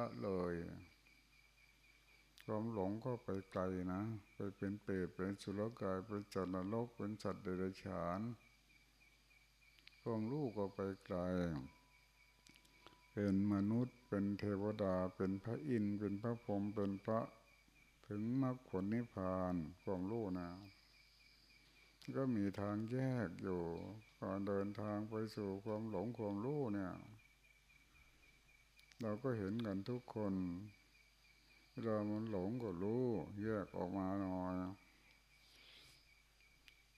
ละเลย ความหลงก็ไปไกลนะ ไปเป็นเปรตเป็นสุรกายเป็นจัตนรกเป็นสัตว์เดรัจฉานความรู้ก็ไปไกล เป็นมนุษย์เป็นเทวดาเป็นพระอินทร์เป็นพระพรหมเป็นพระถึงมรรคผลนิพพานความรู้นะ ก็มีทางแยกอยู่การเดินทางไปสู่ความหลงความรู้เนี่ย เราก็เห็นกันทุกคนเวลามันหลงก็รู้ แยกออกมาหน่อย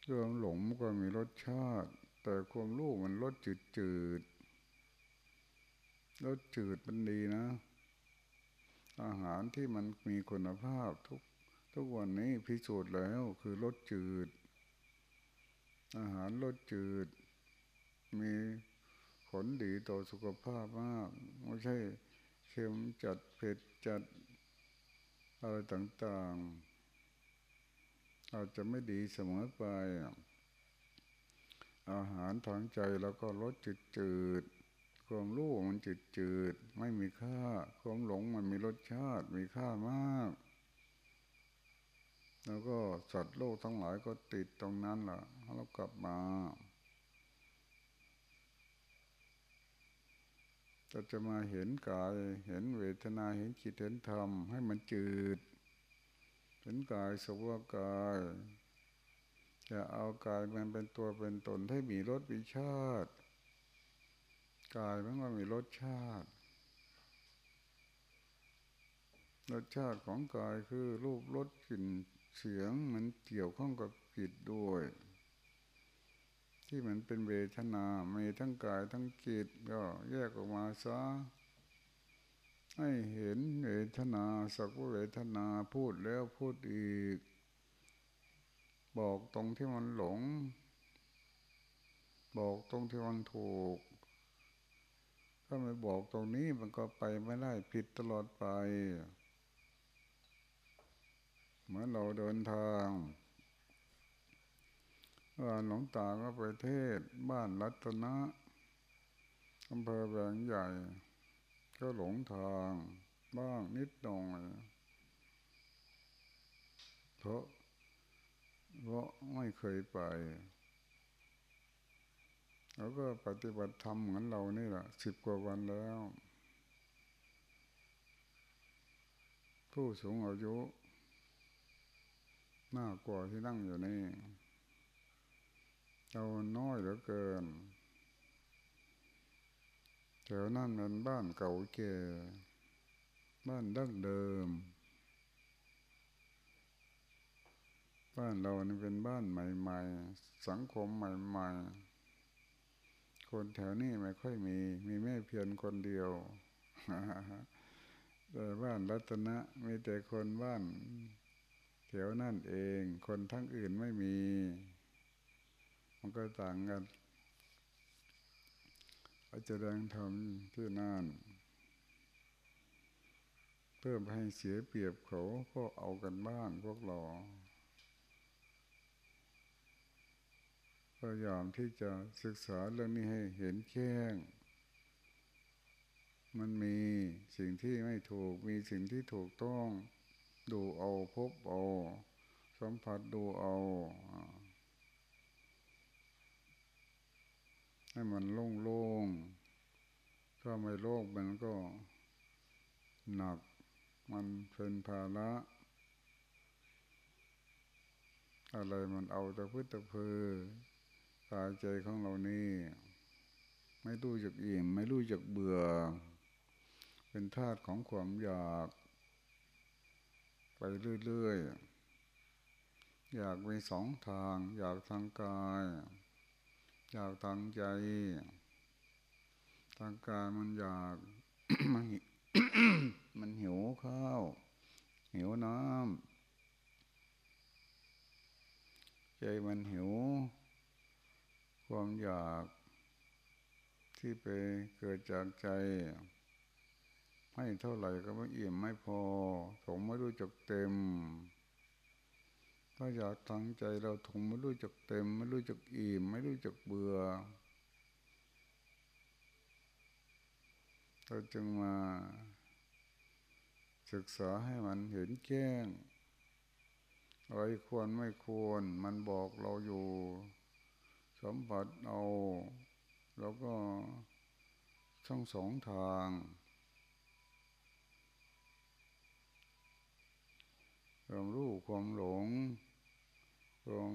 เรื่องหลงก็มีรสชาติ แต่ความรู้มันรสจืดจืดรสจืดมันดีนะ อาหารที่มันมีคุณภาพทุกทุกวันนี้พิสูจน์แล้วคือรสจืด อาหารรสจืด มี ผลดีต่อสุขภาพมากไม่ใช่เค็มจัดเผ็ดจัดอะไรต่างๆ อาจจะไม่ดีเสมอไป อาหารทางใจแล้วก็รสจืดจืดความรู้มันจืดจืดไม่มีค่า ความหลงมันมีรสชาติมีค่ามาก แล้วก็สัตว์โลกทั้งหลายก็ติดตรงนั้นล่ะแล้วกลับมา จะจะมาเห็นกาย เห็นเวทนาเห็นจิตเห็นธรรม ให้มันจืด เห็นกายสภาวกายจะเอากายมันเป็นตัวเป็นตนให้มีรสวิชาติ กายมันก็มีรสชาติ รสชาติของกายคือรูปรสกลิ่นเสียงมันเกี่ยวข้องกับจิตด้วย ที่มันเป็นเวทนามีทั้งกายทั้งจิตก็แยกออกมาซะให้เห็นเวทนาสักว่าเวทนาพูดแล้วพูดอีก บอกตรงที่มันหลง บอกตรงที่มันถูก ถ้าไม่บอกตรงนี้มันก็ไปไม่ได้ผิดตลอดไป เหมือนเราเดินทาง หลวงตาก็ไปเทศบ้านรัตนะอำเภอแบงใหญ่ ก็หลงทางบ้างนิดหน่อยเพราะเพราะไม่เคยไป แล้วก็ปฏิบัติธรรมเหมือนเรานี่แหละสิบกว่าวันแล้ว ผู้สูงอายุมากกว่าที่นั่งอยู่นี่ เราน้อยเหลือเกินแถวนั้นเป็นบ้านเก่าแก่บ้านดั้งเดิม บ้านเรานี่เป็นบ้านใหม่ ๆ สังคมใหม่ ๆ คนแถวนี้ไม่ค่อยมี มีแม่เพียงคนเดียวแต่บ้านรัตนะมีแต่คนบ้านแถวนั่นเอง คนทั้งอื่นไม่มี มันก็ต่างกันอาจจะแดงทำที่นั่นเพื่อให้เสียเปรียบเขาก็เอากันบ้างพวกเราพยายามที่จะศึกษาเรื่องนี้ให้เห็นแจ้ง มันมีสิ่งที่ไม่ถูก มีสิ่งที่ถูกต้อง ดูเอาพบเอา สัมผัสดูเอา ให้มันโล่งๆ ถ้าไม่โล่งมันก็หนัก มันเป็นภาระ อะไรมันเอาแต่พื้นตะเพอกายใจของเรานี่ ไม่รู้จักอิ่ม ไม่รู้จักเบื่อ เป็นธาตุของความอยาก ไปเรื่อยๆ อยากมีสองทาง อยากทางกาย อยากทางใจทางกายมันอยากมันมันหิวข้าว หิวน้ำใจมันหิว ความอยากที่ไปเกิดจากใจ ให้เท่าไหร่ก็ไม่อิ่มไม่พอผมไม่รู้จักเต็ม ถ้าอยากทางใจเราถุงไม่รู้จักเต็ม ไม่รู้จักอิ่มไม่รู้จักเบื่อเราจึงมา ศึกษาให้มันเห็นแจ้งอะไรควรไม่ควร มันบอกเราอยู่ สมผัสเอา แล้วก็ทั้งสองทาง ความรู้ความหลง ความ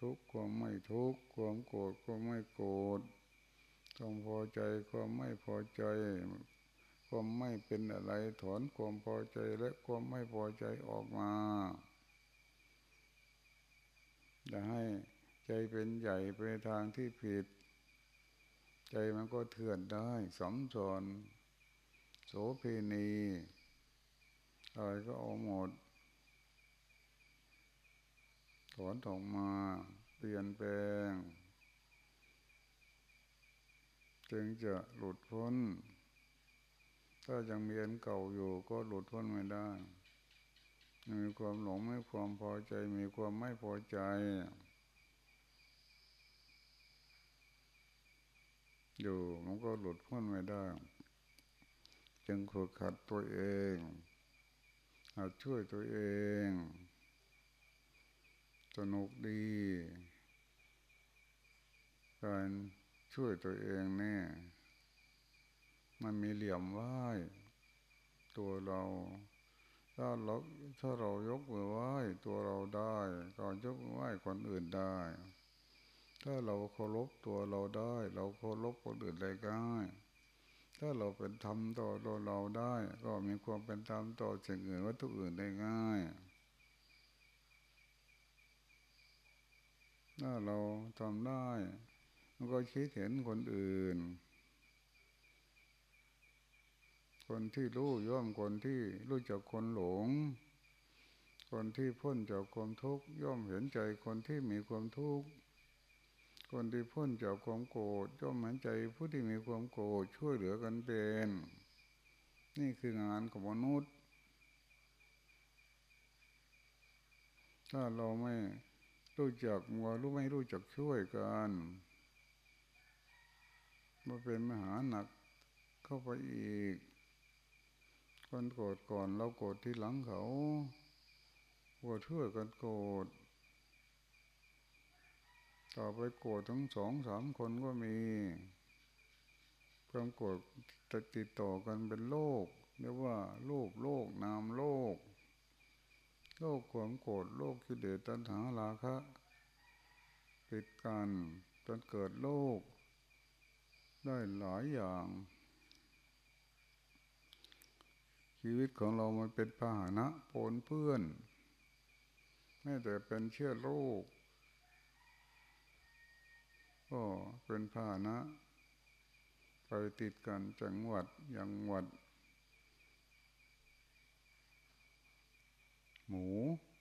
ทุกข์ความไม่ทุกข์ความโกรธความไม่โกรธความพอใจความไม่พอใจ ความไม่เป็นอะไรถอนความพอใจและความไม่พอใจออกมาจะให้ใจเป็นใหญ่ไปทางที่ผิด ใจมันก็เถื่อนได้สมสอนโสเพณีอะไรก็เอาหมด ถอนออกมาเปลี่ยนแปลง จึงจะหลุดพ้น ถ้ายังมีอันเก่าอยู่ก็หลุดพ้นไม่ได้มีความหลงไม่ความพอใจ มีความไม่พอใจ อยู่มันก็หลุดพ้นไม่ได้ จึงฝึกขัดตัวเองหัดช่วยตัวเอง สนุกดี การช่วยตัวเองเนี่ย มันมีเหลี่ยมไหวตัวเรา ถ้าเราถ้าเรายกมือไหว้ตัวเราได้ ก็ยกมือไหว้คนอื่นได้ ถ้าเราเคารพตัวเราได้ เราเคารพคนอื่นได้ง่ายถ้าเราเป็นธรรมต่อตัวเราได้ ก็มีความเป็นธรรมต่อสิ่งอื่นวัตถุอื่นได้ง่าย ถ้าเราทำได้ มันก็คิดเห็นคนอื่น คนที่รู้ย่อมคนที่รู้จักคนหลง คนที่พ้นจากความทุกข์ย่อมเห็นใจคนที่มีความทุกข์คนที่พ้นจากความโกรธย่อมเห็นใจผู้ที่มีความโกรธช่วยเหลือกันเป็นนี่คืองานของมนุษย์ ถ้าเราไม่ รู้จักมัวรู้ไม่รู้จักช่วยกันมาเป็นมหาหนักเข้าไปอีก คนโกรธก่อนเราโกรธที่หลังเขาโกรธช่วยกันโกรธต่อไปโกรธทั้งสองสามคนก็มีความโกรธจะติดต่อกันเป็นโลกเรียกว่าโลกโลกนามโลก โลกความโกรธโลกคิดเลสตัณหาราคะติดกันจนเกิดโลก ได้หลายอย่าง ชีวิตของเรามันเป็นพาหนะปนเพื่อนแม้แต่เป็นเชื้อโรคก็เป็นพาหนะ ไปติดกันจังหวัดอย่างหวัด หมู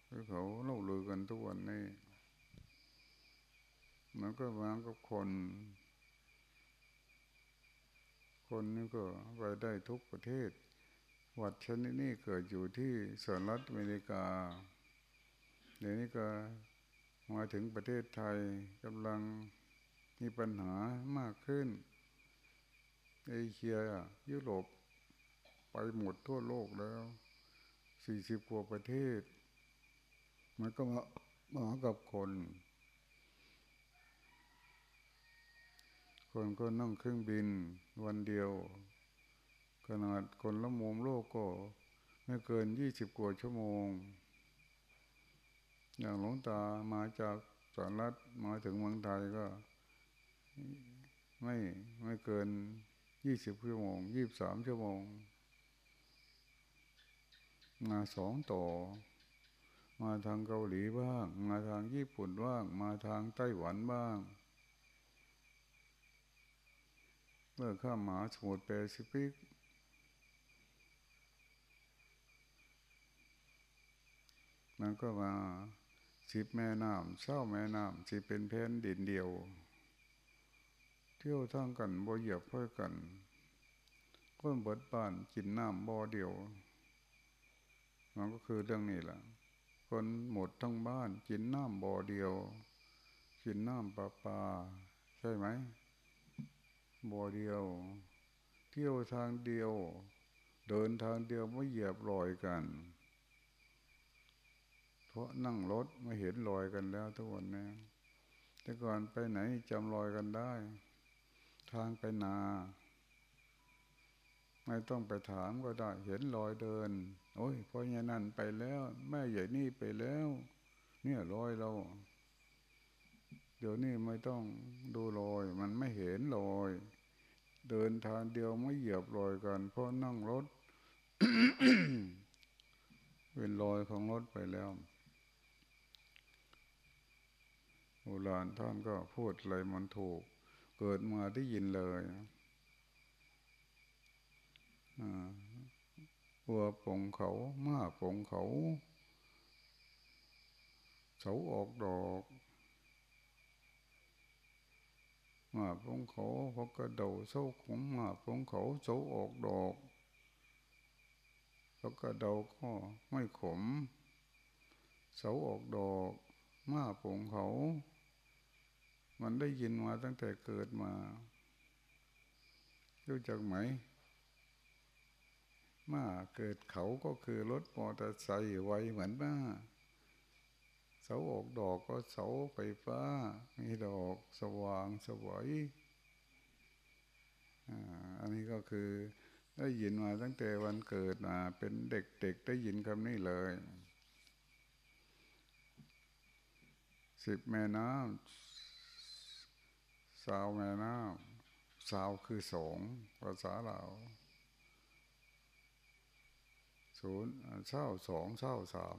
ที่เขาเล่าลือกันทุกวันนี้มันก็มากับคน คนนี่ก็ไปได้ทุกประเทศ วัดชนิดนี้เกิดอยู่ที่สหรัฐอเมริกา เดี๋ยวนี้ก็มาถึงประเทศไทยกำลังมีปัญหามากขึ้น เอเชียยุโรปไปหมดทั่วโลกแล้ว สี่สิบกว่าประเทศ มันก็มามากับคน คนก็นั่งเครื่องบินวันเดียว ขนาดคนละมุมโลกก็ไม่เกินยี่สิบกว่าชั่วโมง อย่างหลวงตามาจากสหรัฐมาถึงเมืองไทยก็ไม่ไม่เกินยี่สิบชั่วโมงยี่บสามชั่วโมง มาสองต่อ มาทางเกาหลีบ้าง มาทางญี่ปุ่นบ้าง มาทางไต้หวันบ้าง เมื่อข้ามหาสมุทรแปซิฟิกมันก็มาสิบแม่น้ำเศร้าแม่น้ำสิเป็นแผ่นดินเดียว เที่ยวทั้งกันบ่เหยียบเพื่อกันก้นเบิดบ้านกินน้ำบ่อเดียว มันก็คือเรื่องนี้แหละคนหมดทั้งบ้าน กินน้ำบ่อเดียว กินน้ำปลาปลาใช่ไหมบ่อเดียว เที่ยวทางเดียว เดินทางเดียวไม่เหยียบรอยกันเพราะนั่งรถไม่เห็นรอยกันแล้วทุกวันนี้แต่ก่อนไปไหนจำรอยกันได้ ทางไปนา ไม่ต้องไปถามก็ได้ เห็นรอยเดิน โอ้ยพ่อใหญ่นั่นไปแล้ว แม่ใหญ่นี่ไปแล้ว เนี่ยรอยเรา เดี๋ยวนี้ไม่ต้องดูรอย มันไม่เห็นรอย เดินทางเดียวไม่เหยียบรอยกัน เพราะนั่งรถเป็นรอยของรถไปแล้วโบราณท่านก็พูดอะไรมันถูก เกิดมาได้ยินเลยอ่า วัวปงเขาม้าปงเขาเสาออกดอกมาปงเขาพอกระโดดเสาขมมาปงเขาเสาออกดอกแล้วกระโดดก็ไม่ขม เสาออกดอกมาปงเขา มันได้ยินมาตั้งแต่เกิดมารู้จักไหม มาเกิดเขาก็คือรถมอเตอร์ไซค์ไวเหมือนมาเสาออกดอกก็เสาไฟฟ้า มีดอกสว่างสวยอันนี้ก็คือได้ยินมาตั้งแต่วันเกิดมาเป็นเด็กๆได้ยินคำนี้เลย สิบแม่น้ำสาวแม่น้ำสาวคือสองภาษาเรา ศูนย์เช่าสองเช่าสาม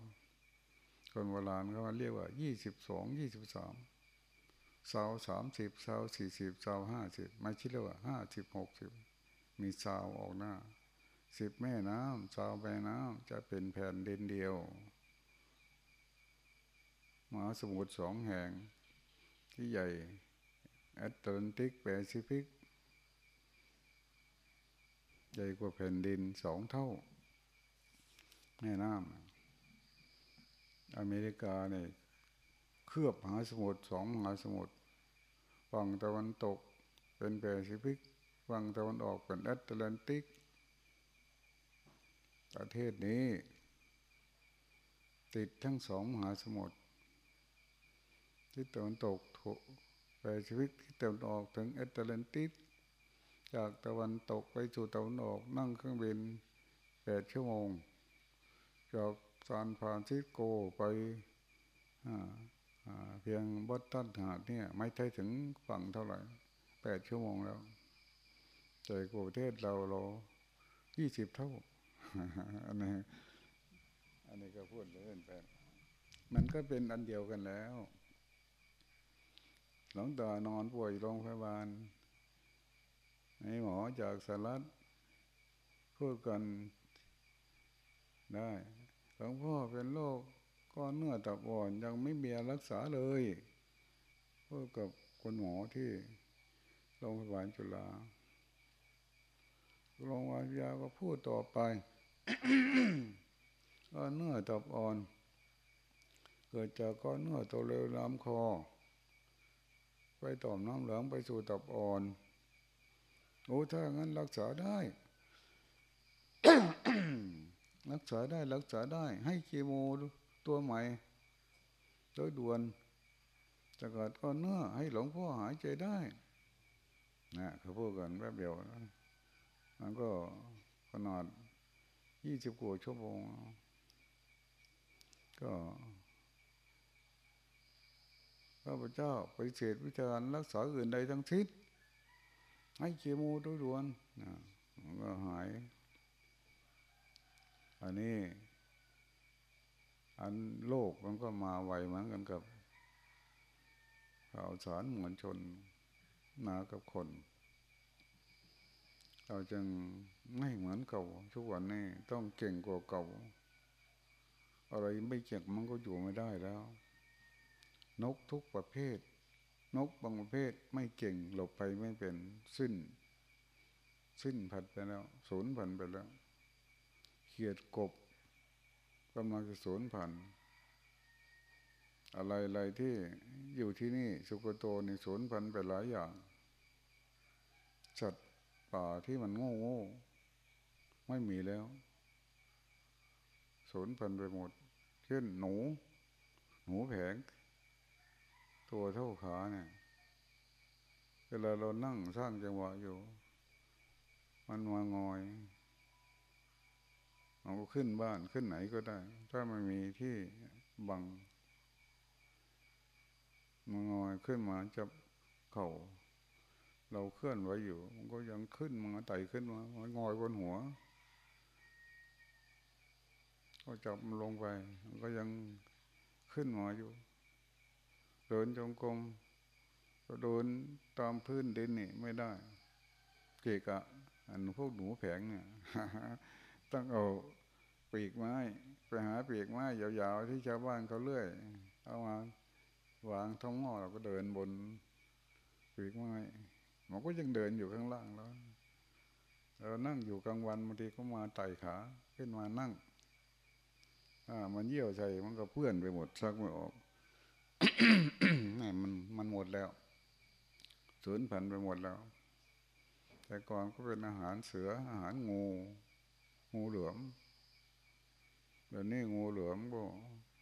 คนโบราณเขาเรียกว่ายี่สิบสองยี่สิบสามสาวสามสิบสาวสี่สิบสาวห้าสิบไม่คิดเลยว่าห้าสิบหกสิบมีสาวออกหน้าสิบแม่น้ำสาวแม่น้ำจะเป็นแผ่นดินเดียวมหาสมุทรสองแห่ง ที่ใหญ่แอตแลนติกแปซิฟิก ใหญ่กว่าแผ่นดินสองเท่า แม่น้ำอเมริกาเนี่ยเคลือบมหาสมุทรสองมหาสมุทรฝั่งตะวันตกเป็นแปซิฟิกฝั่งตะวันออกเป็นแอตแลนติก ประเทศนี้ ติดทั้งสองมหาสมุทรที่ตะวันตกแปซิฟิกที่ตะวันออกถึงแอตแลนติก จากตะวันตกไปสู่ตะวันออกนั่งเครื่องบินแปดชั่วโมง จากซานฟรานซิสโกไปเพียงบอสตันหาดเนี่ยไม่ใช่ถึงฝั่งเท่าไหร่แปดชั่วโมงแล้วแต่กประเทศเราเรายี่สิบเท่าอันนี้อันนี้ก็พูดเล่นไปมันก็เป็นอันเดียวกันแล้ว หลวงตานอนป่วยโรงพยาบาลให้หมอจากสลัดพูดกันได้ ลวงพ่อเป็นโรคก้อนเนื้อตับอ่อนยังไม่มีรักษาเลยพูดกับคนหมอที่โรงพยาบาลจุฬาโรงพยาบาลยาก็พูดต่อไปก้อนเนื้อตับอ่อน เกิดจากก้อนเนื้อตัวเร็วลำคอ ไปต่อมน้ำเหลืองไปสู่ตับอ่อนโอ้ถ้างั้นรักษาได้ รักษาได้รักษาได้ ให้เคโมตัวใหม่โดยด่วนจะเกิดก้อนเนื้อให้หลวงพ่อหายใจได้นะเขาพูดกันแป๊บเดียวมันก็ขนาดยี่สิบกว่าชั่วโมง ก็ข้าพเจ้าไปเสดวิจารณ์รักษาอื่นใดทั้งสิ้นให้เคมูด้วยด่วนนะก็หาย อันนี้ อันโลกมันก็มาไวเหมือนกันกับข่าวสารมวลชนมากับคน เราจึงไม่เหมือนเก่าทุกวันนี้ต้องเก่งกว่าเก่า อะไรไม่เก่งมันก็อยู่ไม่ได้แล้ว นกทุกประเภท นกบางประเภทไม่เก่งหลบไปไม่เป็นสิ้น สิ้นผัดไปแล้ว สูญพันไปแล้ว เขียดกบกำลังจะสูญพันอะไรอะไรที่อยู่ที่นี่สุกโตนี่สูญพันไปหลายอย่างสัตว์ป่าที่มันโง่โง่ไม่มีแล้วสูญพันธุ์ไปหมด เช่นหนู หนูแผง ตัวเท่าขาเนี่ยเวลาเรานั่งสร้างจังหวะอยู่ มันมางอย เราก็ขึ้นบ้านขึ้นไหนก็ได้ ถ้าไม่มีที่บังมงอยขึ้นมาจับเข่า เราเคลื่อนไว้อยู่ มันก็ยังขึ้นมาไต่ขึ้นมามันงอยบนหัว ก็จับมันลงไป มันก็ยังขึ้นมาอยู่ เดินจงกรมก็เดินตามพื้นดินนี่ไม่ได้ เกะกะ อันพวกหนูแผงเนี่ย ต้องเอาปีกไม้ไปหาปีกไม้ยาวๆที่ชาวบ้านเขาเลื่อย เอามาวางท้องหม้อเราก็เดินบนปีกไม้มันก็ยังเดินอยู่ข้างล่างแล้วเรานั่งอยู่กลางวันบางทีก็มาไต่ขาขึ้นมานั่งอ่ามันเยี่ยวใจมันก็เพื่อนไปหมดซักไม่ออกนี่มันมันหมดแล้วสูญพันธุ์ไปหมดแล้ว แต่ก่อนก็เป็นอาหารเสืออาหารงู งูเหลือมเดี๋ยวนี้งูเหลือมก็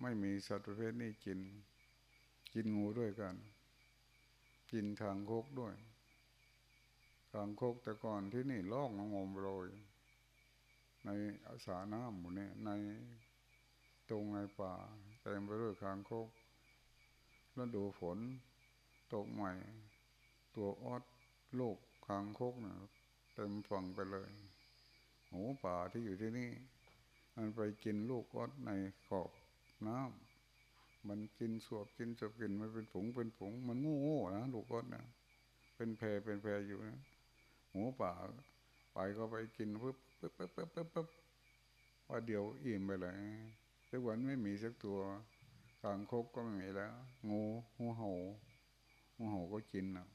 ไม่มีสัตว์ประเภทนี้กิน กินงูด้วยกัน กินทางโคกด้วยทางโคกแต่ก่อนที่นี่ล่องงมโรย ในอาสาน้ำหมดเนี่ยในตรงในป่าเต็มไปด้วยทางคกแล้วดูฝนตกใหม่ ตัวออดโลกคางคกเนี่ยเต็มฝั่งไปเลย หมูป่าที่อยู่ที่นี่ มันไปกินลูกออดในขอบน้ำมันกินสวบกินสวบกินมันเป็นผงเป็นผง มันงูโง่นะลูกออดนะเป็นแพรเป็นแพรอยู่นะหมูป่าไปก็ไปกินปึ๊บปึ๊บปึ๊บปึ๊บปึ๊บปึ๊บว่าเดียวอิ่มไปเลยทุกวันไม่มีสักตัวกลางคกก็ไม่มีแล้ว งูงูเห่างูเห่าก็กินนะ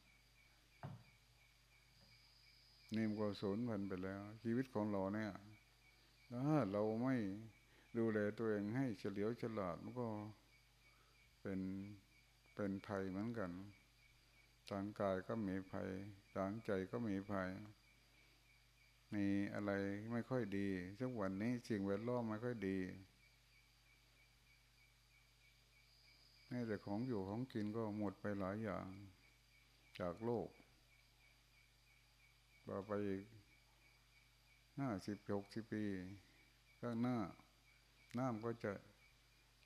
นี่มันก็สูญพันธุ์ไปแล้ว ชีวิตของเราเนี่ยถ้าเราไม่ดูแลตัวเองให้เฉลียวฉลาดมันก็เป็นเป็นภัยเหมือนกันทางกายก็มีภัยทางใจก็มีภัย มีอะไรไม่ค่อยดีทุกวันนี้สิ่งแวดล้อมไม่ค่อยดีแม้แต่ของอยู่ของกินก็หมดไปหลายอย่างจากโลก ต่อไปอีกห้าสิบหกสิบปี ข้างหน้า น้ำก็จะ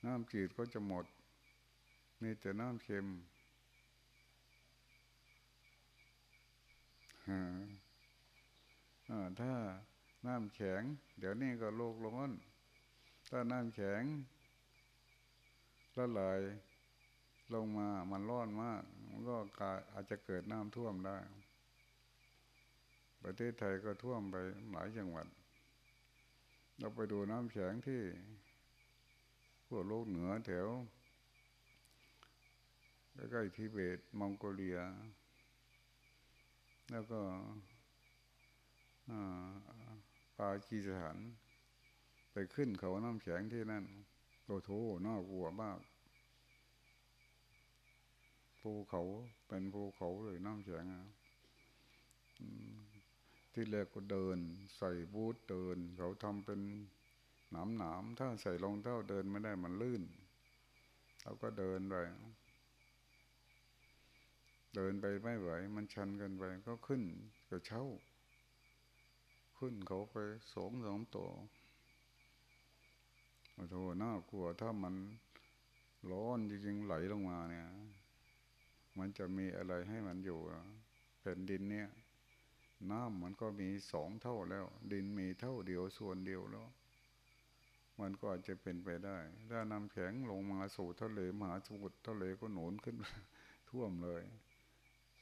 น้ำจืดก็จะหมดมีแต่น้ำเค็มถ้าน้ำแข็ง เดี๋ยวนี้ก็โลกร้อน ถ้าน้ำแข็งละลายลงมา มันร้อนมาก มันก็อาจจะเกิดน้ำท่วมได้ ประเทศไทยก็ท่วมไปหลายจังหวัด เราไปดูน้ำแข็งที่พวกโลกเหนือแถวใกล้ๆทิเบตมองโกเลีย แล้วก็ปากีสถาน ไปขึ้นเขาน้ำแข็งที่นั่นโตโถน่ากลัวมากภูเขาเป็นภูเขาเลยน้ำแข็ง ที่แรกก็เดิน ใส่บูทเดิน เขาทำเป็นหนามหนามถ้าใส่รองเท้าเดินไม่ได้มันลื่นเราก็เดินไปเดินไปไม่ไหว มันชันกันไปก็ขึ้นกระเช้า ขึ้นเขาไปสองสองตัวโอ้โหน่ากลัวถ้ามันร้อนจริงๆไหลลงมาเนี่ย มันจะมีอะไรให้มันอยู่แผ่นดินเนี่ย น้ำมันก็มีสองเท่าแล้ว ดินมีเท่าเดียวส่วนเดียวแล้ว มันก็อาจจะเป็นไปได้ ถ้าน้ำแข็งลงมาสู่ทะเลมหาสมุทรทะเลก็หนุนขึ้นท่วมเลย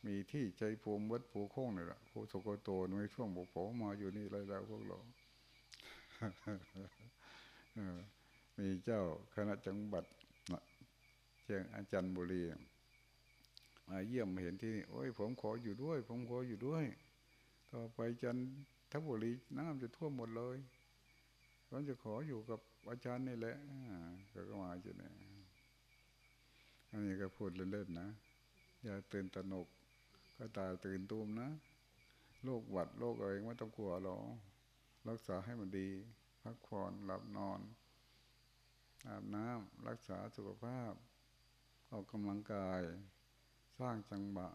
มีที่ใจภูมิวัดภูโค้งนี่แหละโคสโกโตในช่วงบอกผมมาอยู่นี่ไรแล้วพวกเรามีเจ้าคณะจังหวัดเชียงอาจารย์บุรีมาเยี่ยมเห็นที่นี่โอ้ยผมขออยู่ด้วย ผมขออยู่ด้วย ต่อไปจันทบุรีน้ำจะท่วมหมดเลยผมจะขออยู่กับอาจารย์นี่แหละก็มาจะเนี่ยอันนี้ก็พูดเล่นๆนะอย่าตื่นตระหนก ก็ตายตื่นตูมนะโรคหวัดโรคอะไรไม่ต้องกลัวหรอกรักษาให้มันดี พักผ่อนหลับนอน อาบน้ำรักษาสุขภาพ ออกกำลังกาย สร้างจังหวะ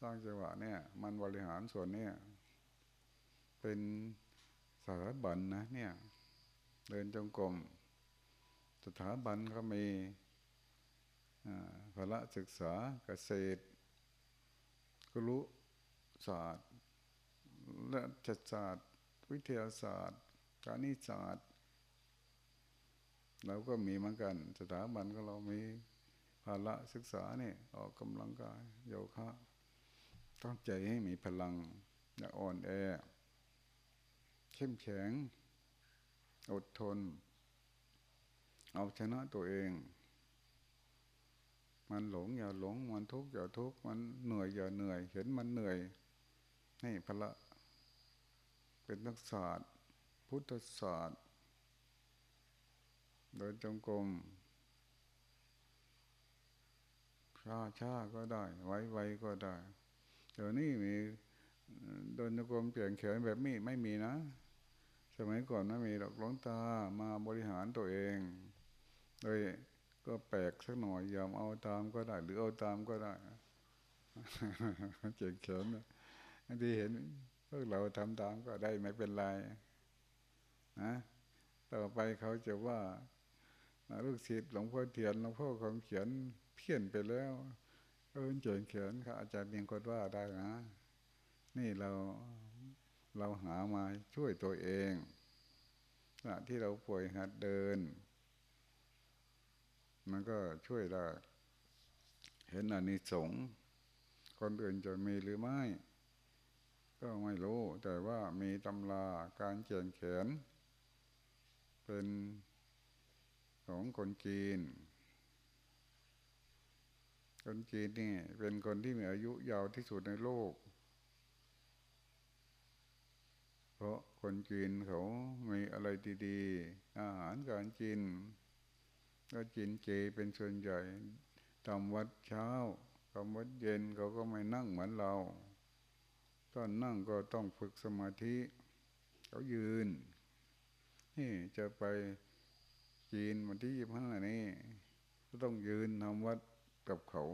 สร้างจังหวะเนี่ย มันบริหารส่วนเนี่ย เป็นสถาบันนะเนี่ย เดินจงกรมสถาบันก็มีพละศึกษาเกษตรกรุศาสตร์และจัดศาสตร์ วิทยาศาสตร์ การนิศาสตร์เราก็มีเหมือนกัน สถาบันก็เรามีภาระศึกษาเนี่ยออกกำลังกายโยคะ ต้องใจให้มีพลังอย่าอ่อนแอ เข้มแข็ง อดทน เอาชนะตัวเอง มันหลงอย่าหลง มันทุกข์อย่าทุกข์ มันเหนื่อยอย่าเหนื่อย เห็นมันเหนื่อย ให้พละ เป็นนักศาสตร์ พุทธศาสตร์เดินจงกรมช้าช้าก็ได้ ไวไวก็ได้ ดี๋ยวนี้มีเดินจงกรมเปลี่ยนแขนแบบนี้ไม่มีนะ สมัยก่อนไม่มีหรอกหลวงตามาบริหารตัวเองเลยก็แปลกสักหน่อยยอมเอาตามก็ได้ หรือเอาตามก็ได้เจ็บเขินบางทีเห็นพวกเราทำตามก็ได้ไม่เป็นไรนะต่อไปเขาจะว่าลูกศิษย์หลวงพ่อเทียนหลวงพ่อคำเขียนเพี้ยนไปแล้ว เออเจ๋งเขียนค่ะอาจารย์เมียงก็ว่าได้นะ นี่เราเราหามาช่วยตัวเองขณะที่เราป่วยหัดเดิน มันก็ช่วยได้ เห็นอานิสงส์คนอื่นจะมีหรือไม่ ก็ไม่รู้ แต่ว่ามีตำราการเขียนเขียน เป็นของคนจีน คนจีนนี่เป็นคนที่มีอายุยาวที่สุดในโลก เพราะคนจีนเขามีอะไรดีๆ อาหารการกิน ก็กินเจเป็นส่วนใหญ่ทำวัดเช้าทำวัดเย็นเขาก็ไม่นั่งเหมือนเรา ตอนนั่งก็ต้องฝึกสมาธิ เขายืน นี่จะไปจีนวันที่ยี่ห้านี้ก็ต้องยืนทำวัด กับเขา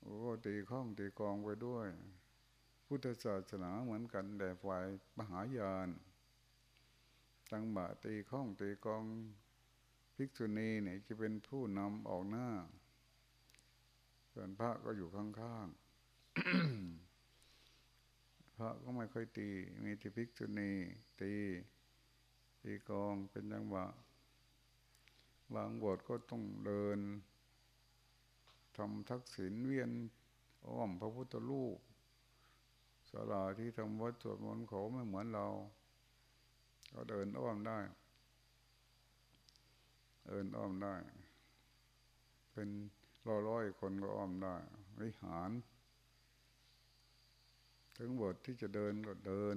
โอ้ตีข้องตีกองไปด้วย พุทธศาสนาเหมือนกันแต่ฝ่ายมหายานตั้งบาตีข้องตีกองภิกษุณีเนี่ยจะเป็นผู้นำออกหน้า ส่วนพระก็อยู่ข้างๆ พระก็ไม่ค่อยตี มีที่ภิกษุณีตี ตีกองเป็นจังหวะบางบทก็ต้องเดิน ทำทักษิณเวียนอ้อมพระพุทธรูปสาราที่ทำวัดสวดมนต์เขาไม่เหมือนเรา ก็เดินอ้อมได้ เดินอ้อมได้ เป็นร้อยร้อยคนก็อ้อมได้ วิหาร ถึงบทที่จะเดินก็เดิน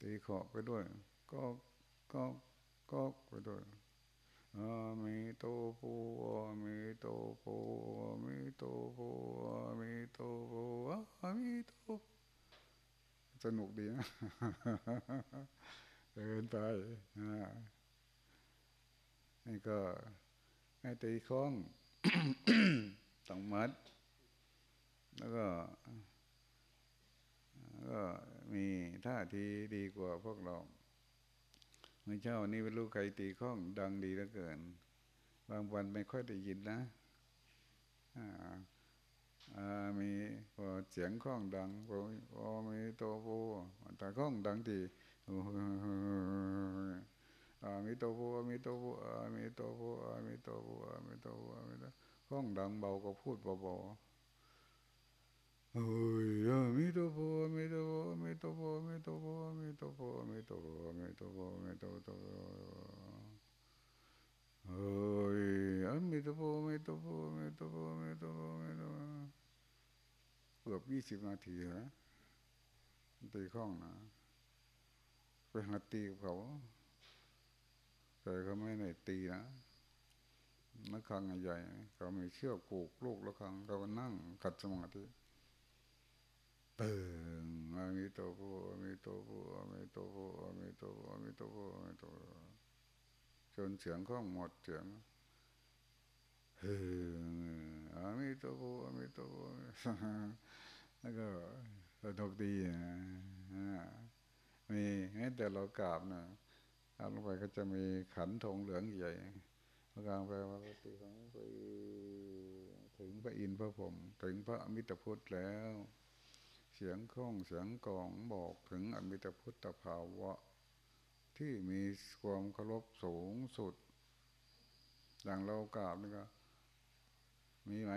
ตีขอไปด้วย ก็ก็ก็ไปด้วย อามิโตปุอามิโตปุอามิโตปุอามิโตปุอามิโตสนุกดีนะเดินไปนี่ก็ให้ตีคล้องต้องมัด แล้วก็ ก็มีท่าทีดีกว่าพวกเรา เมื่อเช้านี้เป็นลูกใครตีข้องดังดีเหลือเกิน บางวันไม่ค่อยได้ยินนะมีพอเสียงข้องดังพอมีโตโพแต่ข้องดังทีมีโตโพมีโตโพมีโตโพมีโตโพมีโตโพมีโตข้องดังเบาก็พูดเบาๆโอ้ยมีโตัวโพมีโตัวโพมีโตัวโพมีโตัวโพมีโตัวโพมีตัวโพมี ตัวโพมีตัวโพโอ้ยมีตัวโพมีตัวโพมีตัวโพมีตัวโพมีตัวเกือบยี่สิบนาทีนะตีข้องนะไปหัดตีกับเขาแต่เขาไม่ได้ตีนะนักขังใหญ่เขามีเชือกผูกลูกแล้วขังเราก็นั่งขัดสมาธิ ตึงอามิโตโพอามิโตโพอามิโตโพอามิโตโพอามิโตโพอามิโตโพจนเสียงข้องหมดเสียงเฮ้อามิโตโพอามิโตโพแล้วก็สนุกดีนะมีแม้แต่เรากราบนะกราลงไปก็จะมีขันธงเหลืองใหญ่กลางไปว่าปฏิของไปถึงพระอินทร์พระผมถึงพระอมิตรพุทธแล้ว เสียงข้องเสียงกองบอกถึงอมิตรพุทธภาวะ ที่มีความเคารพสูงสุด อย่างเรากราบนี่ก็ มีไหม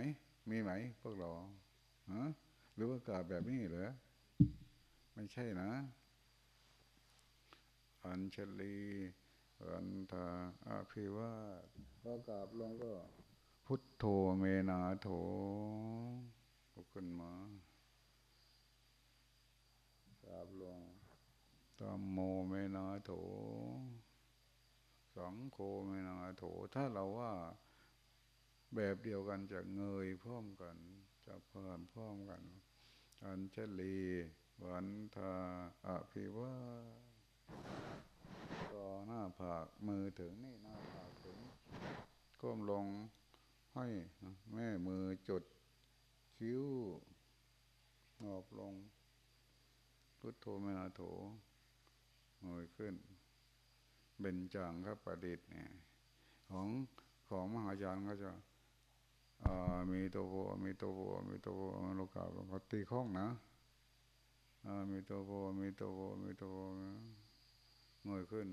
มีไหม พวกเราฮะหรือว่ากราบแบบนี้เหรอไม่ใช่นะอัญชลีอันทาอาภิวาพอกราบลงก็ พุทโธเมนาโถลุกขึ้นมา ราบลงตามโมเมนาโถ สังโฆเมนาโถ ถ้าเราว่าแบบเดียวกันจะเงยพร้อมกัน จะเพิ่มพร้อมกัน อัญชลีวันทาอภิวาก็หน้าผากมือถึงนี่หน้าผากถึงก้มลงให้แม่มือจุดคิ้วงอบลง พุทโธเมนาโถเงยขึ้นเป็นจังครับประดิษฐ์เนี่ย ของของมหายานก็จะมีตัวโบมีตัวโบมีตัวโบมโลกาปฏิข้องนะมีตัวโบมีตัวโบมีตัวโบเงยขึ้น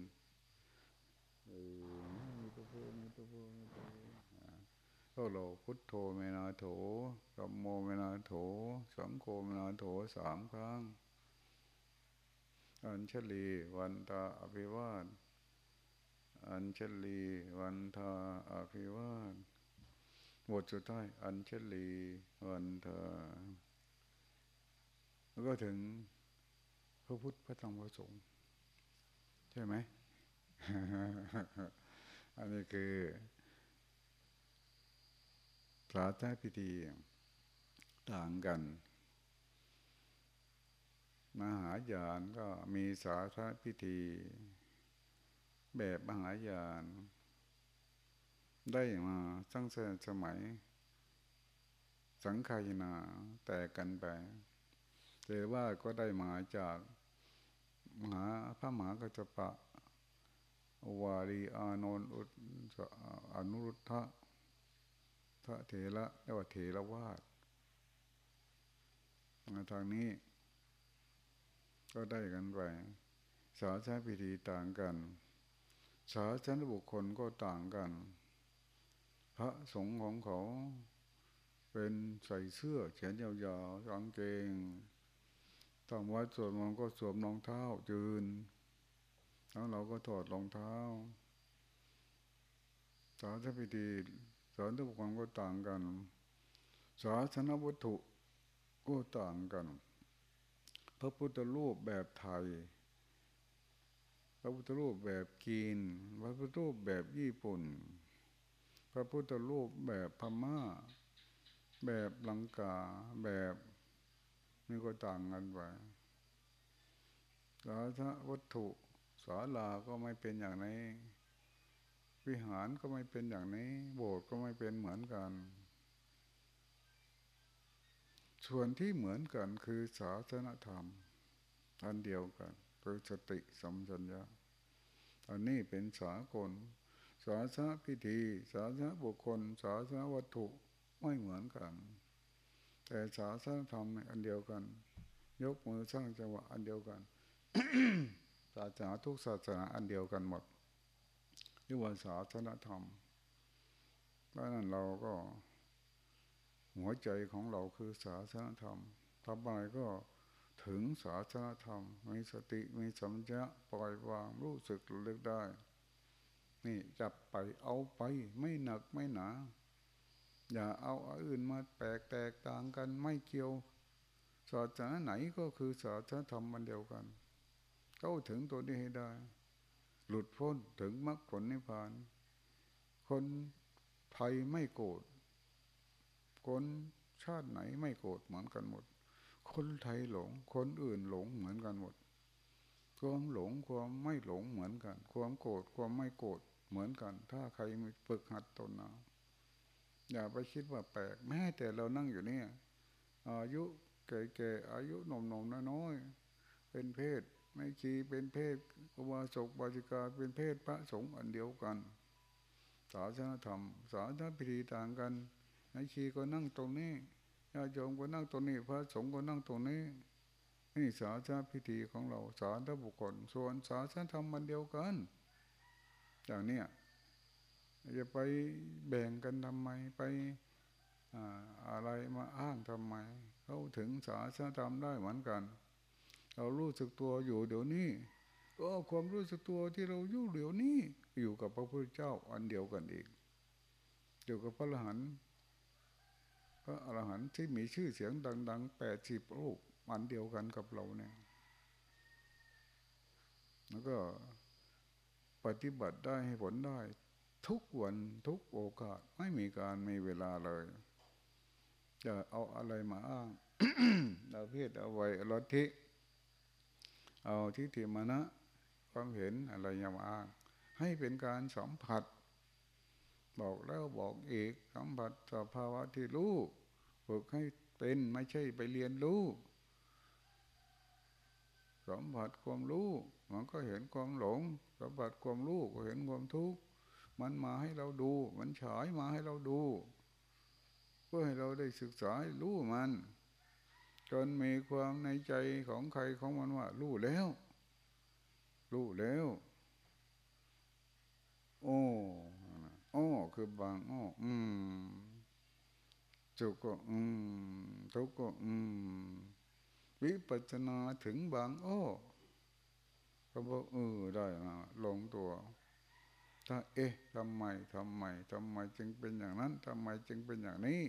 มีตัวโบมีตัวโบมีตัวโบก็เราพุทโธเมนาโถสัมโมเมนาโถสังโฆเมนาโถสามครั้ง อัญชลีวันตาอภิวาทอัญชลีวันทาอภิวาทบทสุดท้ายอัญชลีวันทาแล้วก็ถึงพระพุทธพระธรรมพระสงฆ์ใช่ไหม อันนี้คือสาธพิธีต่างกัน มหายานก็มีสาธพิธี แบบมหายาน ได้มาตั้งแต่สมัย สังขายนาแต่กันไปแต่ว่าก็ได้มาจากมหาพระมหากัจจปะ วารีอานนท์อนุรุทธะพระเถระเรียกว่าเถระวาดทางนี้ ก็ได้กันไปสาชาพิธีต่างกันสาชนบุคคลก็ต่างกัน พระสงฆ์ของเขาเป็นใส่เสื้อแขนยาวๆกางเกงตามวัดสวดมนก็สวมรองเท้าจืนแล้วเราก็ถอดรองเท้าสาธพิธีสอนทุกคนก็ต่างกันศาสนวัตถุก็ต่างกัน พระพุทธรูปแบบไทย พระพุทธรูปแบบกีน พระพุทธรูปแบบญี่ปุ่น พระพุทธรูปแบบพม่า แบบลังกา แบบนี่ก็ต่างกันไปสาธวัตถุศาลาก็ไม่เป็นอย่างนี้ วิหารก็ไม่เป็นอย่างนี้ โบสถ์ก็ไม่เป็นเหมือนกัน ส่วนที่เหมือนกันคือศาสนธรรม อันเดียวกันคือสติสัมชัญญะอันนี้เป็นสากล ศาสนพิธี ศาสนบุคคล ศาสนวัตถุไม่เหมือนกัน แต่ศาสนธรรมอันเดียวกัน ยกมือสร้างจังหวะอันเดียวกันศาสนาทุกศาสนาอันเดียวกันหมดเรียกว่าศาสนธรรมเพราะนั้นเราก็ หัวใจของเราคือศาสนธรรมทำอะไรก็ถึงศาสนธรรม มีสติมีสัมผัสปล่อยวางรู้สึกเลือกได้ นี่จับไปเอาไปไม่หนักไม่หนา อย่าเอาอื่นมาแปลกแตกต่างกันไม่เกี่ยวศาสนาไหนก็คือศาสนธรรมมันเดียวกันเข้าถึงตัวนี้ให้ได้ หลุดพ้นถึงมรรคผลนิพพาน คนไทยไม่โกรธ คนชาติไหนไม่โกรธเหมือนกันหมด คนไทยหลง คนอื่นหลงเหมือนกันหมด ความหลงความไม่หลงเหมือนกัน ความโกรธความไม่โกรธเหมือนกัน ถ้าใครมีฝึกหัดตนนะอย่าไปคิดว่าแปลก แม้แต่เรานั่งอยู่เนี่ย อายุแก่ๆอายุหนุ่มๆน้อยๆเป็นเพศไม่ชีเป็นเพศอุบาสกบาจิกาเป็นเพศพระสงฆ์อันเดียวกัน ศาสนธรรม ศาสนพิธีต่างกัน ไม่ชีก็นั่งตรงนี้ญาติโยมก็นั่งตรงนี้ พระสงฆ์ก็นั่งตรงนี้ นี่ศาสนพิธีของเราศาสนบุคคล ส่วนศาสนธรรมมันเดียวกัน อย่างเนี้ยจะไปแบ่งกันทำไมไปอะไรมาอ้างทำไม เขาถึงศาสนธรรมได้เหมือนกัน เรารู้สึกตัวอยู่เดี๋ยวนี้ก็ความรู้สึกตัวที่เราอยู่เดี๋ยวนี้ อยู่กับพระพุทธเจ้าอันเดียวกันอีกอยู่กับพระอรหันต์ พระอรหันต์ที่มีชื่อเสียงดังๆแปดสิบรูปอันเดียวกันกับเราเนี่ย แล้วก็ปฏิบัติได้ให้ผลได้ ทุกวันทุกโอกาสไม่มีการไมีเวลาเลย จะเอาอะไรมาอ้างเราเพศเอาไว้ลัทธิเอาทิฏฐิมานะ ความเห็นอะไรอย่ามาอ้าง ให้เป็นการสัมผัส บอกแล้วบอกอีกสัมผัสสภาวะที่รู้ฝึกให้เป็นไม่ใช่ไปเรียนรู้สัมผัสความรู้มันก็เห็นความหลงสัมผัสความรู้ก็เห็นความทุกข์มันมาให้เราดู มันฉายมาให้เราดู เพื่อให้เราได้ศึกษารู้มัน จนมีความในใจของใครของมันว่ารู้แล้ว รู้แล้ว โอ้ โอ้คือบางโอ้อืมจุกก็อืมทุกก็อืมวิปัจนาถึงบางโอ้ก็บอกเออได้มาลงตัว ถ้าเอ๊ะทำไมทำไมทำไมจึงเป็นอย่างนั้นทำไมจึงเป็นอย่างนี้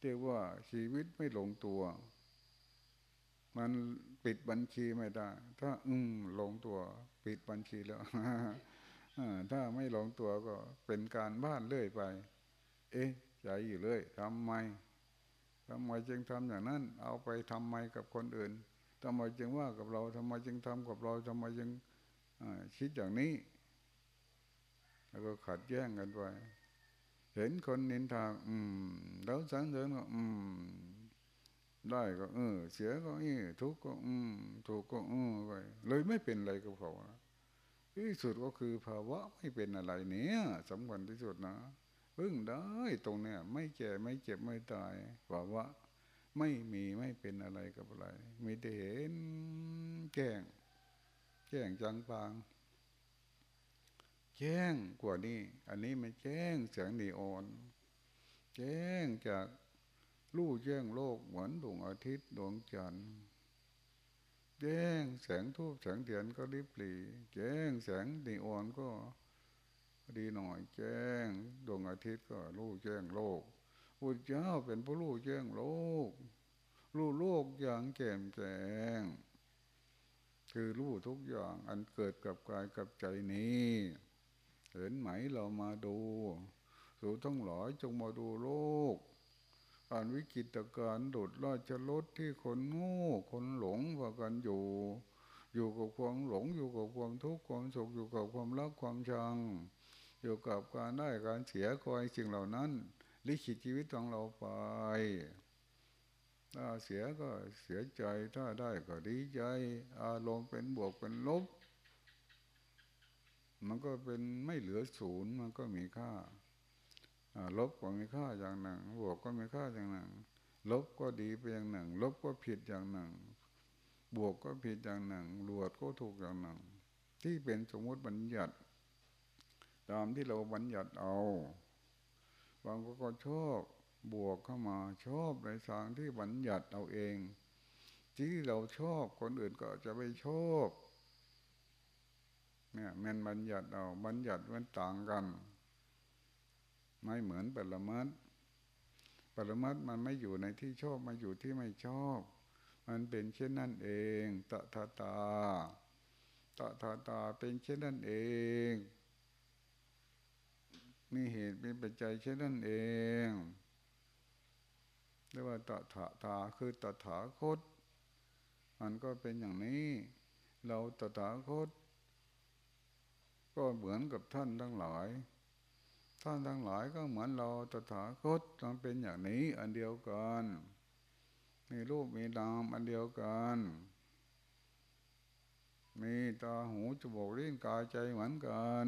เรียกว่าชีวิตไม่ลงตัว มันปิดบัญชีไม่ได้ ถ้าอืมลงตัว ปิดบัญชีแล้ว ถ้าไม่ลงตัวก็เป็นการบ้านเรื่อยไป เอ๊ะใจอยู่เรื่อยทำไมทำไมจึงทำอย่างนั้น เอาไปทำไมกับคนอื่นทำไมจึงว่ากับเราทำไมจึงทำกับเราทำไมจึงคิดอย่างนี้ แล้วก็ขัดแย้งกันไปเห็นคนนินทาอืมแล้วสังเสริญก็อืม ได้ก็เออเสียก็อีทุกข์ก็ อืม ถูกก็อือไปเลยไม่เป็นอะไรกับเขา ที่สุดก็คือภาวะไม่เป็นอะไรเนี้ยสำคัญที่สุดนะพึ่งได้ตรงเนี้ยไม่แก่ไม่เจ็บไม่ตายภาวะไม่มีไม่เป็นอะไรกับอะไรมีแต่เห็นแจ้ง แจ้งจังปาง แจ้งกว่านี้ อันนี้มันแจ้งแสงนีออน แจ้งจากลู่แจ้งโลกเหมือนดวงอาทิตย์ดวงจันทร์ แจ้งแสงทูบแสงเทียนก็ริบหลีแจ้งแสงนีออนก็ดีหน่อยแจ้งดวงอาทิตย์ก็รู้แจ้งโลกพุทธเจ้าเป็นผู้รู้แจ้งโลก รู้โลกอย่างแก่มแจ้ง คือรู้ทุกอย่างอันเกิดกับกายกับใจนี้ เห็นไหมเรามาดู สู่ทั้งหลายจงมาดูโลก อ่านวิกิตการดุดราชรถที่คนโง่คนหลงว่ากันอยู่ อยู่กับความหลงอยู่กับความทุกข์ความสุขอยู่กับความรักความชัง อยู่กับการได้การเสียคอยสิ่งเหล่านั้นลิขิตชีวิตของเราไป ถ้าเสียก็เสียใจถ้าได้ก็ดีใจ อารมณ์เป็นบวกเป็นลบ มันก็เป็นไม่เหลือศูนย์มันก็มีค่า ลบก็มีค่าอย่างหนึ่งบวกก็มีค่าอย่างหนึ่ง ลบก็ดีไปอย่างหนึ่ง ลบก็ผิดอย่างหนึ่ง บวกก็ผิดอย่างหนึ่งรวดก็ถูกอย่างหนึ่ง ที่เป็นสมมติบัญญัติตามที่เราบัญญัติเอา บางคนก็ชอบบวกเข้ามาชอบในทางที่บัญญัติเอาเอง ที่เราชอบคนอื่นก็จะไม่ชอบเนี่ยมันบัญญัติเอาบัญญัติมันต่างกัน ไม่เหมือนปรมัตปรมัตมันไม่อยู่ในที่ชอบมาอยู่ที่ไม่ชอบ มันเป็นเช่นนั่นเองตถาตาตถาตาเป็นเช่นนั่นเอง มีเหตุมีปัจจัยเช่นนั้นเองเรียกว่าตถาตาคือตถาคตมันก็เป็นอย่างนี้ เราตถาคต ก็เหมือนกับท่านทั้งหลาย ท่านทั้งหลายก็เหมือนเราตถาคตต้องเป็นอย่างนี้อันเดียวกัน มีรูปมีนามอันเดียวกัน มีตาหูจมูกลิ้นกายใจเหมือนกัน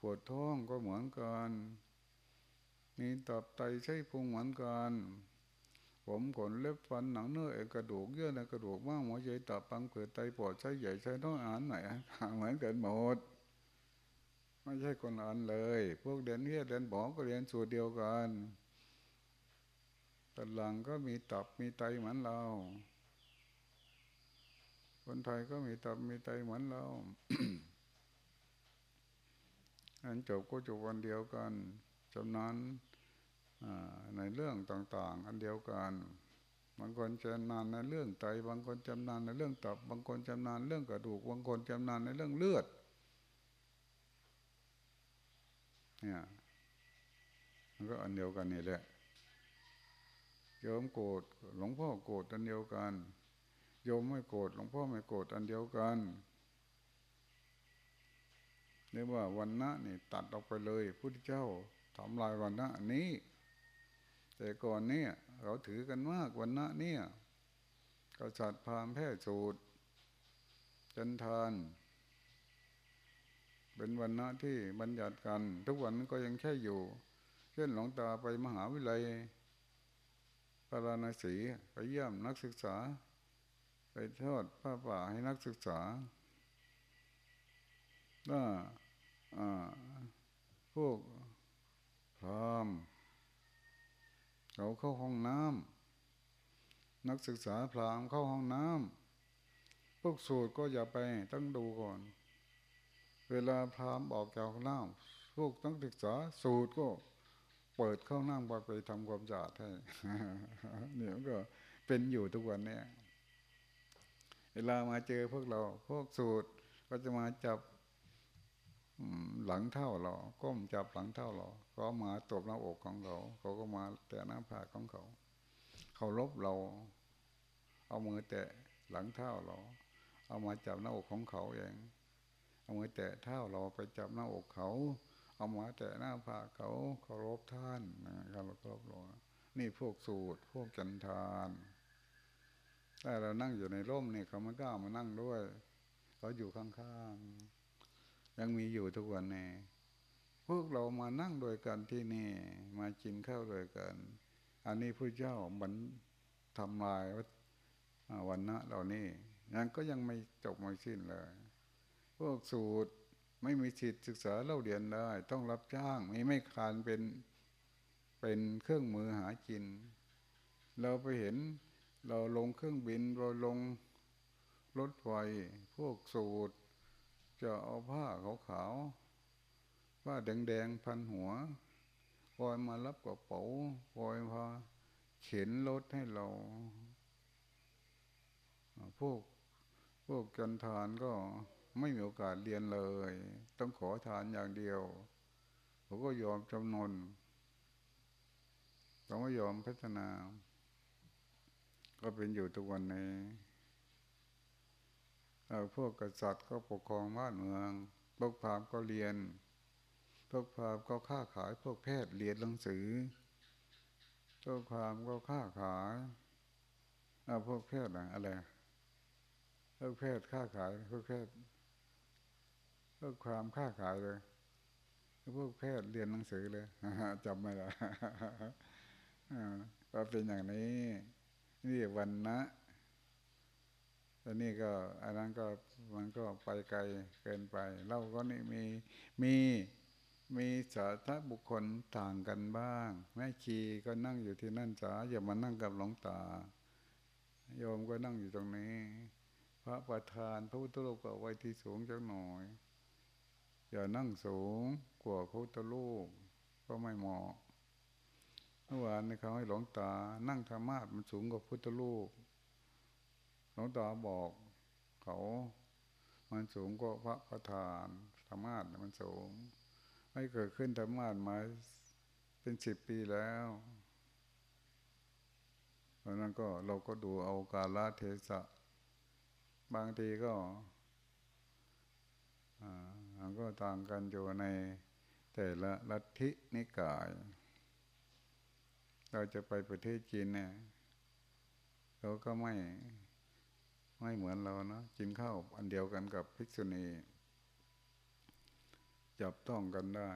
ปวดท้องก็เหมือนกัน มีตับไตใช้พุงเหมือนกัน ผมขนเล็บฟันหนังเนื้อเอกระดูกเยื่อในกระดูกม้างหัวใจตับปังเผือไตปอดใช้ใหญ่ใช้น้อยอ่านไหนเหมือนกันหมด ไม่ใช่คนอ่านเลย พวกเรียนเฮียเรียนบอกก็เรียนสูตรเดียวกันตลังก็มีตับมีไตเหมือนเรา คนไทยก็มีตับมีไตเหมือนเราอันจบก็จบวันเดียวกันจำนานในเรื่องต่างๆ อันเดียวกัน บางคนจำนานในเรื่องไต บางคนจำนานในเรื่องตับ บางคนจำนานเรื่องกระดูก บางคนจำนานในเรื่องเลือด เนี่ยมันก็อันเดียวกันนี่แหละโยมโกรธหลวงพ่อโกรธอันเดียวกัน โยมไม่โกรธหลวงพ่อไม่โกรธอันเดียวกันเรียกว่าวันนะนี่ตัดออกไปเลยพุทธเจ้าทำลายวันนะนี้ แต่ก่อนเนี่ยเราถือกันมากวันนะเนี่ยกษัตริย์พามแพทย์สูตรจันทาน เป็นวันนะที่บัญญัติกัน ทุกวันก็ยังแค่อยู่ เช่นหลวงตาไปมหาวิทยาลัยปราณสีไปเยี่ยมนักศึกษา ไปทอดผ้าป่าให้นักศึกษาถ้าพวกพรามเขาเข้าห้องน้ำนักศึกษาพรามเข้าห้องน้ำพวกสูตรก็อย่าไปต้องดูก่อน เวลาพรามออกจากห้องน้ำพวกนักศึกษาสูตรก็เปิดเข้านั่งไปไปทำความสะอาดให้เนี่ยก็เป็นอยู่ทุกวันเนี่ยเวลามาเจอพวกเรา พวกสูตรก็จะมาจับหลังเท่าเรา ก้มจับหลังเท่าเราก็มาตบหน้าอกของเขาเขาก็มาแตะหน้าผากของเขา เขาลบเรา เอามือแตะหลังเท้าเรา เอามาจับหน้าอกของเขาเอง เอามือแตะเท้าเราไปจับหน้าอกเขา เอามาแตะหน้าผากเขาเขารบท่านนะครับเรารบเรานี่พวกสูตรพวกจันทานแต่เรานั่งอยู่ในร่มเนี่ยเขาไม่กล้ามานั่งด้วย เขาอยู่ข้างๆ ยังมีอยู่ทุกวันนี้พวกเรามานั่งโดยกันที่นี่ มากินข้าวโดยกัน อันนี้พระเจ้ามันทำลายวันนะเหล่านี้ยังก็ยังไม่จบไม่สิ้นเลย วกสูตรไม่มีสิทธิศึกษาเล่าเรียนได้ ต้องรับจ้างมีไม่คานเป็นเป็นเครื่องมือหากิน เราไปเห็นเราลงเครื่องบินเราลงรถไฟพวกสูตร จะเอาผ้าขาวๆผ้าแดงๆพันหัวคอยมารับกระเป๋าคอยพาเข็นรถให้เรา พวกพวกกันทานก็ ไม่มีโอกาสเรียนเลย ต้องขอทานอย่างเดียวเขาก็ยอมจำนนเขาไม่ยอมพัฒนา ก็เป็นอยู่ทุกวันนี้พวกกษัตริย์ก็ปกครองบ้านเมือง พวกพราหมณ์ก็เรียน พวกพราหมณ์ก็ค้าขาย พวกแพทย์เรียนหนังสือ พวกพราหมณ์ก็ค้าขายเอาพวกแพทย์อะไรพวกแพทย์ค้าขายพวกแพทย์ วกความค้าขายเลยพวกแพทย์เรียนหนังสือเลยจำไม่ได้ก็เป็นอย่างนี้ นี่วันนะตอนนี้ก็อันนั้นก็มันก็ไปไกลเกินไป เราก็นี่มีมีมีสาธบุคคลต่างกันบ้าง แม่ชีก็นั่งอยู่ที่นั่นจ้าอย่ามานั่งกับหลวงตา โยมก็นั่งอยู่ตรงนี้ พระประธานพระพุทธรูปก็ไว้ที่สูงจังหน่อย อย่านั่งสูงกว่าพุทธรูปก็ไม่เหมาะเมื่อวานเขาให้หลวงตา นั่งธรรมะมันสูงกว่าพุทธรูปหลวงตาบอกเขา มันสูงกว่าพระประธานธรรมาทมันสูง ไม่เกิดขึ้นธรรมาทมาเป็นสิบปีแล้วเพราะนั้นก็เราก็ดูเอากาลเทศะ บางทีก็อ่า มันก็ต่างกันอยู่ในแต่ละลัทธินิกาย เราจะไปประเทศจีนเนี่ยเขาก็ไม่ไม่เหมือนเรานะกินข้าวอันเดียวกันกับภิกษุณี จับต้องกันได้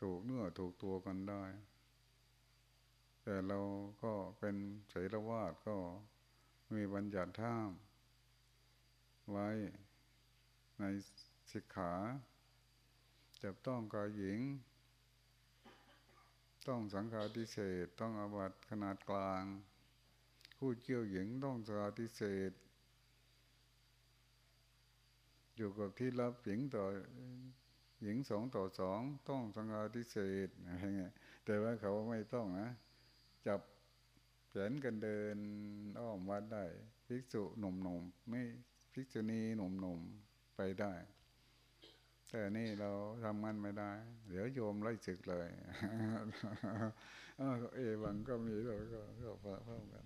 ถูกเนื้อถูกตัวกันได้ แต่เราก็เป็นเสรวาทก็มีบัญญัติท่ามไว้ ในสิกขาจับต้องกายหญิง ต้องสังฆาทิเศษต้องอาบัตขนาดกลางผู้เกี่ยวหญิงต้องสังฆาทิเศษอยู่กับที่รับหญิงต่อหญิงสองต่อสองต้องสังฆาทิเศษอะไรเงี้ยแต่ว่าเขาไม่ต้องนะจับแขนกันเดินอ้อมวัดได้ ภิกษุหนุ่มๆไม่ภิกษุณีหนุ่มๆ ไปได้ แต่นี่เราทำมันไม่ได้ เดี๋ยวโยมไล่ศึกเลยเอวังก็มีเราก็ก็เพิ่มกัน